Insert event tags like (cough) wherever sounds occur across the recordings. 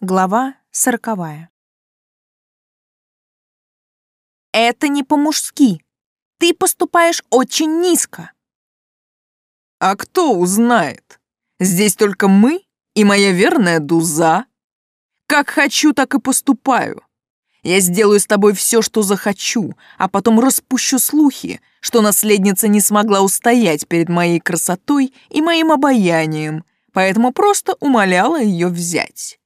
Глава сороковая. «Это не по-мужски. Ты поступаешь очень низко». «А кто узнает? Здесь только мы и моя верная Дуза. Как хочу, так и поступаю. Я сделаю с тобой все, что захочу, а потом распущу слухи, что наследница не смогла устоять перед моей красотой и моим обаянием, поэтому просто умоляла ее взять».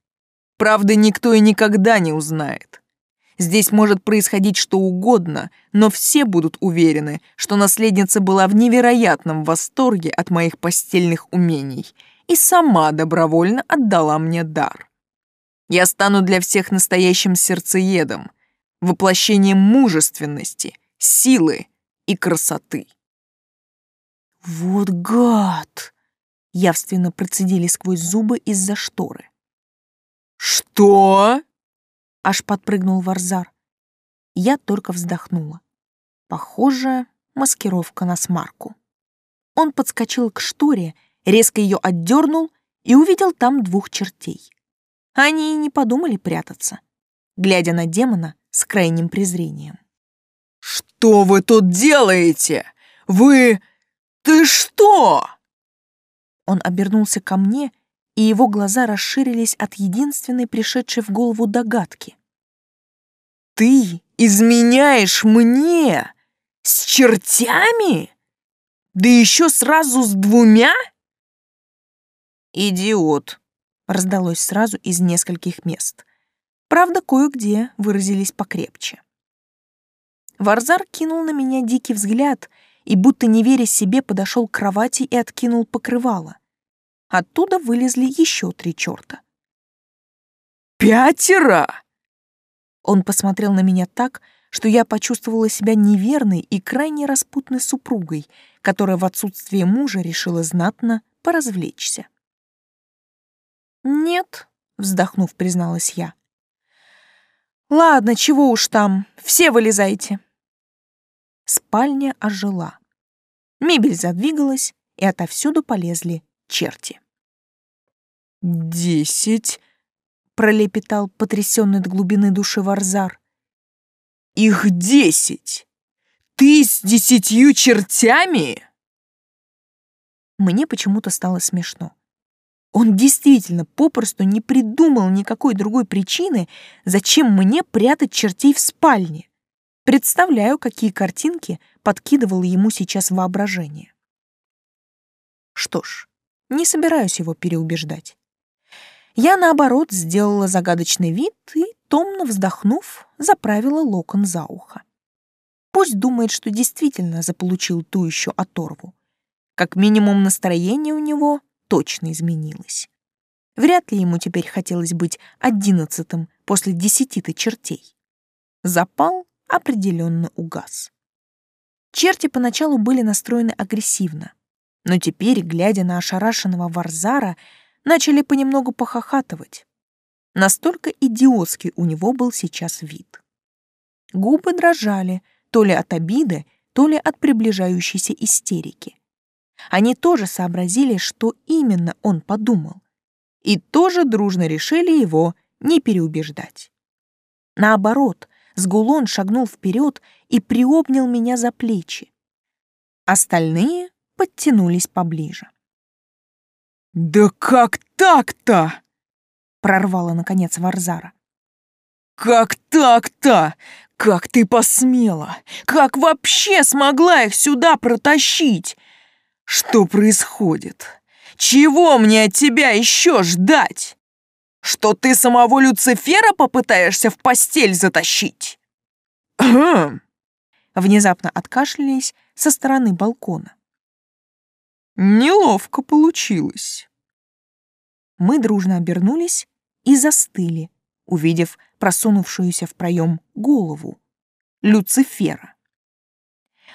Правды никто и никогда не узнает. Здесь может происходить что угодно, но все будут уверены, что наследница была в невероятном восторге от моих постельных умений и сама добровольно отдала мне дар. Я стану для всех настоящим сердцеедом, воплощением мужественности, силы и красоты. «Вот гад!» — явственно процедили сквозь зубы из-за шторы. «Что?» — аж подпрыгнул Варзар. Я только вздохнула. Похоже, маскировка на смарку. Он подскочил к шторе, резко ее отдернул и увидел там двух чертей. Они и не подумали прятаться, глядя на демона с крайним презрением. «Что вы тут делаете? Вы... Ты что?» Он обернулся ко мне и его глаза расширились от единственной пришедшей в голову догадки. «Ты изменяешь мне? С чертями? Да еще сразу с двумя?» «Идиот!» — раздалось сразу из нескольких мест. Правда, кое-где выразились покрепче. Варзар кинул на меня дикий взгляд и, будто не веря себе, подошел к кровати и откинул покрывало. Оттуда вылезли еще три черта. «Пятеро!» Он посмотрел на меня так, что я почувствовала себя неверной и крайне распутной супругой, которая в отсутствие мужа решила знатно поразвлечься. «Нет», — вздохнув, призналась я. «Ладно, чего уж там, все вылезайте». Спальня ожила. Мебель задвигалась, и отовсюду полезли черти. «Десять?» — пролепетал потрясенный до глубины души Варзар. «Их десять! Ты с десятью чертями?» Мне почему-то стало смешно. Он действительно попросту не придумал никакой другой причины, зачем мне прятать чертей в спальне. Представляю, какие картинки подкидывало ему сейчас воображение. Что ж, не собираюсь его переубеждать. Я, наоборот, сделала загадочный вид и, томно вздохнув, заправила локон за ухо. Пусть думает, что действительно заполучил ту еще оторву. Как минимум настроение у него точно изменилось. Вряд ли ему теперь хотелось быть одиннадцатым после десяти-то чертей. Запал определенно угас. Черти поначалу были настроены агрессивно, но теперь, глядя на ошарашенного Варзара, начали понемногу похохатывать. Настолько идиотский у него был сейчас вид. Губы дрожали то ли от обиды, то ли от приближающейся истерики. Они тоже сообразили, что именно он подумал, и тоже дружно решили его не переубеждать. Наоборот, Сгулон шагнул вперед и приобнял меня за плечи. Остальные подтянулись поближе. «Да как так-то?» — прорвала, наконец, Варзара. «Как так-то? Как ты посмела? Как вообще смогла их сюда протащить? Что происходит? Чего мне от тебя еще ждать? Что ты самого Люцифера попытаешься в постель затащить?» Внезапно откашлялись со стороны балкона. Неловко получилось. Мы дружно обернулись и застыли, увидев просунувшуюся в проем голову Люцифера.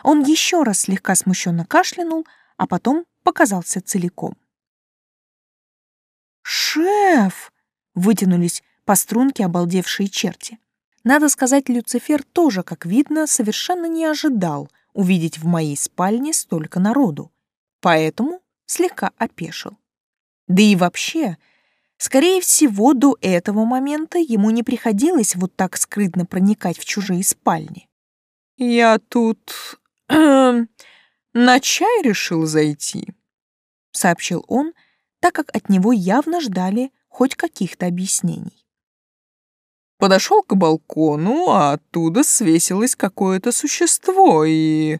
Он еще раз слегка смущенно кашлянул, а потом показался целиком. «Шеф!» — вытянулись по струнке обалдевшие черти. Надо сказать, Люцифер тоже, как видно, совершенно не ожидал увидеть в моей спальне столько народу поэтому слегка опешил. Да и вообще, Скорее всего, до этого момента ему не приходилось вот так скрытно проникать в чужие спальни. «Я тут (clears throat) на чай решил зайти», — сообщил он, так как от него явно ждали хоть каких-то объяснений. Подошел к балкону, а оттуда свесилось какое-то существо и...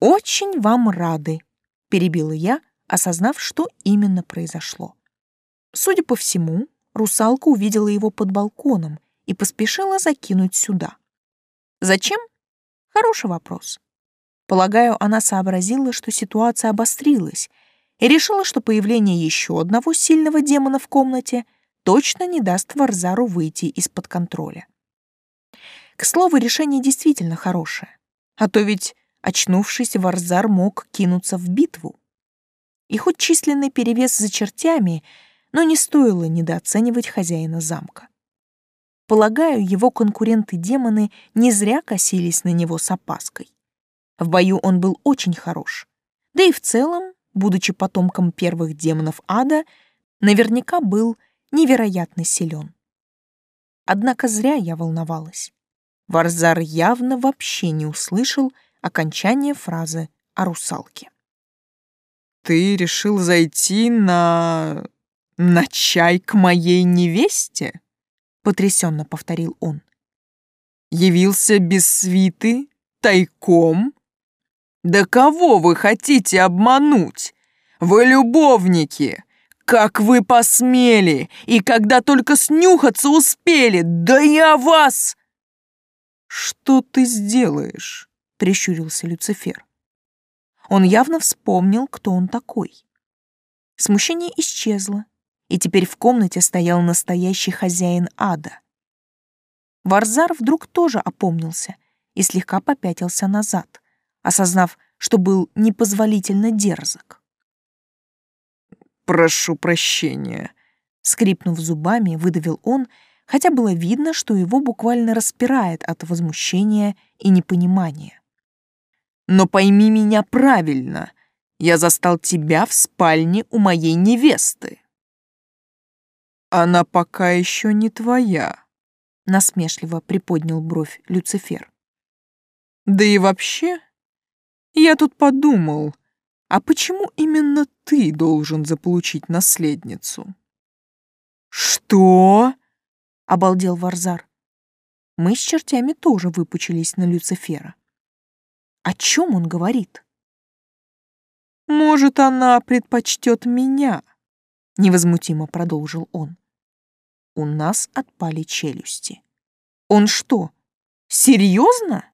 «Очень вам рады», — перебила я, осознав, что именно произошло. Судя по всему, русалка увидела его под балконом и поспешила закинуть сюда. Зачем? Хороший вопрос. Полагаю, она сообразила, что ситуация обострилась, и решила, что появление еще одного сильного демона в комнате точно не даст Варзару выйти из-под контроля. К слову, решение действительно хорошее. А то ведь, очнувшись, Варзар мог кинуться в битву. И хоть численный перевес за чертями — но не стоило недооценивать хозяина замка. Полагаю, его конкуренты-демоны не зря косились на него с опаской. В бою он был очень хорош. Да и в целом, будучи потомком первых демонов ада, наверняка был невероятно силен. Однако зря я волновалась. Варзар явно вообще не услышал окончания фразы о русалке. «Ты решил зайти на... «На чай к моей невесте?» — потрясенно повторил он. «Явился без свиты, тайком? Да кого вы хотите обмануть? Вы любовники! Как вы посмели! И когда только снюхаться успели! Да я вас!» «Что ты сделаешь?» — прищурился Люцифер. Он явно вспомнил, кто он такой. Смущение исчезло, и теперь в комнате стоял настоящий хозяин ада. Варзар вдруг тоже опомнился и слегка попятился назад, осознав, что был непозволительно дерзок. «Прошу прощения», — скрипнув зубами, выдавил он, хотя было видно, что его буквально распирает от возмущения и непонимания. «Но пойми меня правильно, я застал тебя в спальне у моей невесты». «Она пока еще не твоя», — насмешливо приподнял бровь Люцифер. «Да и вообще, я тут подумал, а почему именно ты должен заполучить наследницу?» «Что?» — обалдел Варзар. Мы с чертями тоже выпучились на Люцифера. О чем он говорит? «Может, она предпочтет меня?» — невозмутимо продолжил он у нас отпали челюсти. Он что, серьезно?